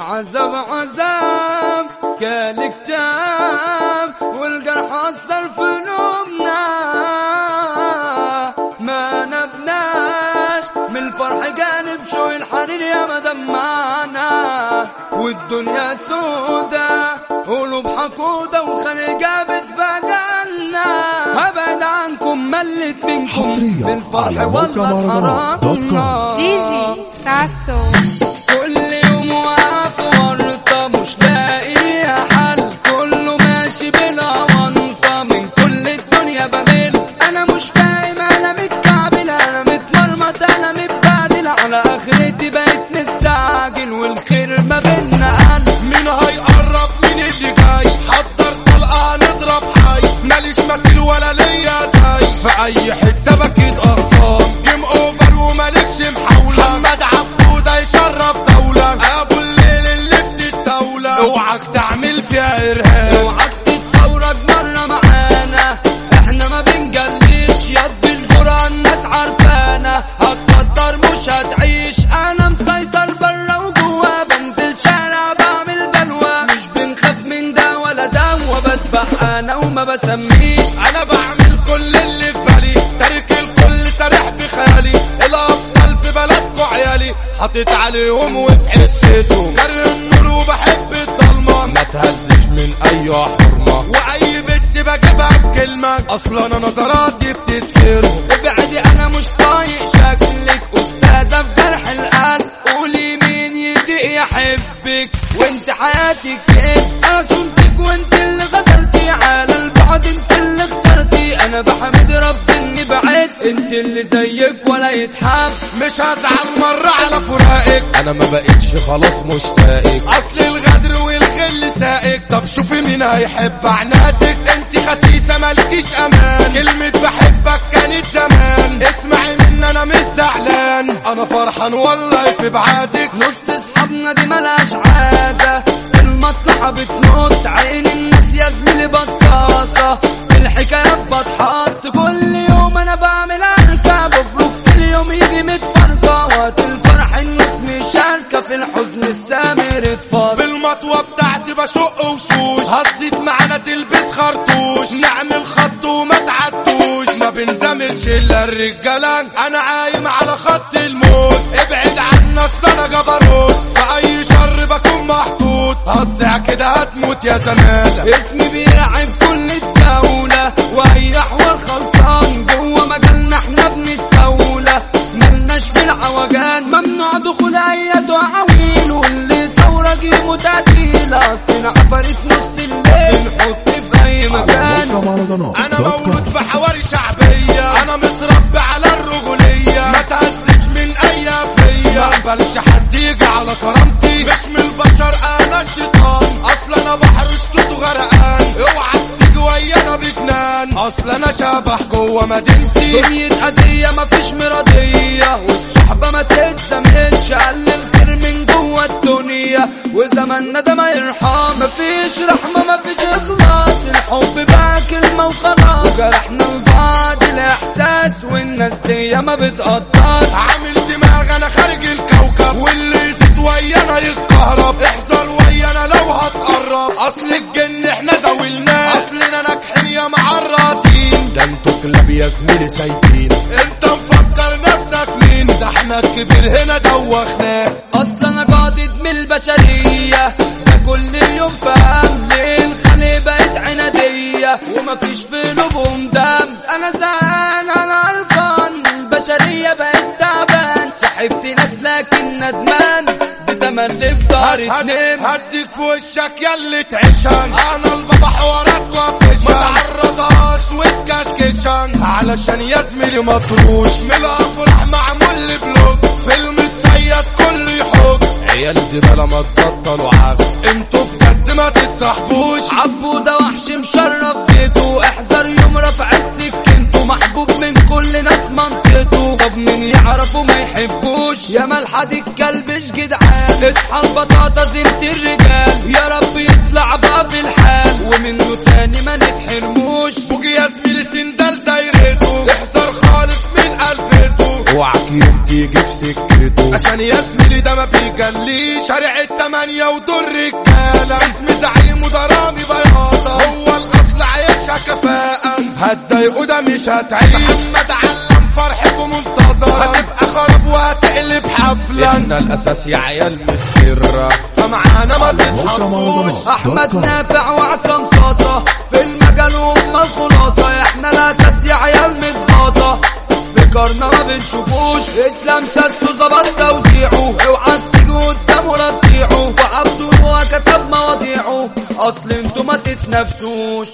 عذاب عذاب قال كتاب والجرح أثر في قلوبنا ما نبناش من الفرح جانب شو الحرير يا ما دمعنا والدنيا سودا قلوب حقودة وخليجة بتفجرنا هبعد عنكم ملت منكم حصرياً بالفرح على موقع دوت كوم. اتحرمنا دي جي ساسو اخرتي بقيت مستعجل والخير ما بينا مين هيقرب مين اللي جاي. حضر طلقة هنضرب حي. ماليش مثيل ولا ليا زي. في اي حتة بسميش. أنا بعمل كل اللي في بالي. تارك الكل سارح بخيالي. الابطال في بلدكو عيالي. حطيت عليهم وفي حتتهم كاره النور وبحب الضلمة. ما تهزش من أي حرمة. وأي بنت بجيبها بكلمة. أصلا أنا نظراتي بتسكرهم ابعدي أنا مش طايق. شكلك أستاذة في جرح القلب. قولي مين يدق يحبك. وانت حياتك إيه؟ انت اللي زيك ولا يتحب مش هزعل مرة على فراقك أنا ما بقتش خلاص مشتاقك. أصل الغدر والغل سائق. طب شوفي مين هيحب عناتك. أنت خسيسة مالكيش أمان. كلمة بحبك كانت زمان. اسمعي من أنا مش زعلان. أنا فرحان والله في بعادك. نص أصحابنا دي ملهاش عازة. المصلحة بتنط. عين الناس يا زميلي بصاصة في الحزن السامر اتفضل بالمطوة بتاعتي بشق وشوش. هتزيد معانا تلبس خرطوش. نعمل خط وما تعدوش. ما بنزملش إلا الرجالة أنا عايم على خط الموت. ابعد عنا أصل أنا جبروت. في اي شر بكون محطوط. هتصيع كده هتموت يا زمالة اسمي بيرعب كل الدولة. وأي حوار خلصان جوة مجالنا إحنا بنستولى ملناش في العوجان. ممنوع دخول أي اصل أنا شبح جوه مدينتي دنيا أذية مفيش مرضية. والصحبة ما تتسمنش قل الخير من جوة الدنيا. وزماننا ده ما يرحم مفيش رحمة مفيش إخلاص. الحب بقى كلمة وخلاص. وجرحنا لبعض الإحساس والناس دي ما بتقدر. زميلي سايبين انت مفكر نفسك مين؟ ده إحنا الكبير هنا دوخناه. أصل أنا قاعد من البشرية ده كل يوم في أملي الخلي بقت عنادية ومفيش في قلوبهم دم. أنا زهقان أنا قرفان البشرية بقت تعبان. صاحبت ناس لكن ندمان في اتنين. هديك في وشك ياللي تعيشن أنا البابا حوارات وفشن ما تعرضهاش وتكشكشن علشان يا زميلي مطروش من الافراح معمول بلوك. فيلم تصيد كل يحوك. عيال زبالة ما تبطلوا عاق أنتوا بجد ما تتصاحبوش. عبو ده وحش مشرف بيته احذر يوم رفعت سكنته محبوب من كل ناس منطقته طب مين يعرفه ما يحبوش يا ملحد الكلبش جدعان. اصحى البطاطا زنت الرجال. يا رب يطلع بقى في الحال. ومنه تاني ما نتحرموش. بوجي يا زميلي سندال دايرته. احذر خالص من قلبته اوعك يوم تيجي في سكته. عشان يا زميلي ده ما بيجليش. شارع التمانية ودور رجالة اسم زعيم وضرامي بياضة. هو الأصل عايشها كفاءة. هتضايقوا ده مش هتعيش. محمد علم فرحته منتظرة. هتبقى خراب وهتقلب حفلة إحنا الأساس يا عيال مش سرة فمعانا ما تتحطوش أحمد نافع وعصام صاصة في المجال وهم الخلاصة. إحنا الأساس يا عيال متغاطة فكرنا ما بنشوفوش. إسلام ساسته ظبط توزيعه. أوعى تيجي قدامه لا تطيعه وعبده هو كتب مواضيعه. أصل أنتوا ما تتنافسوش.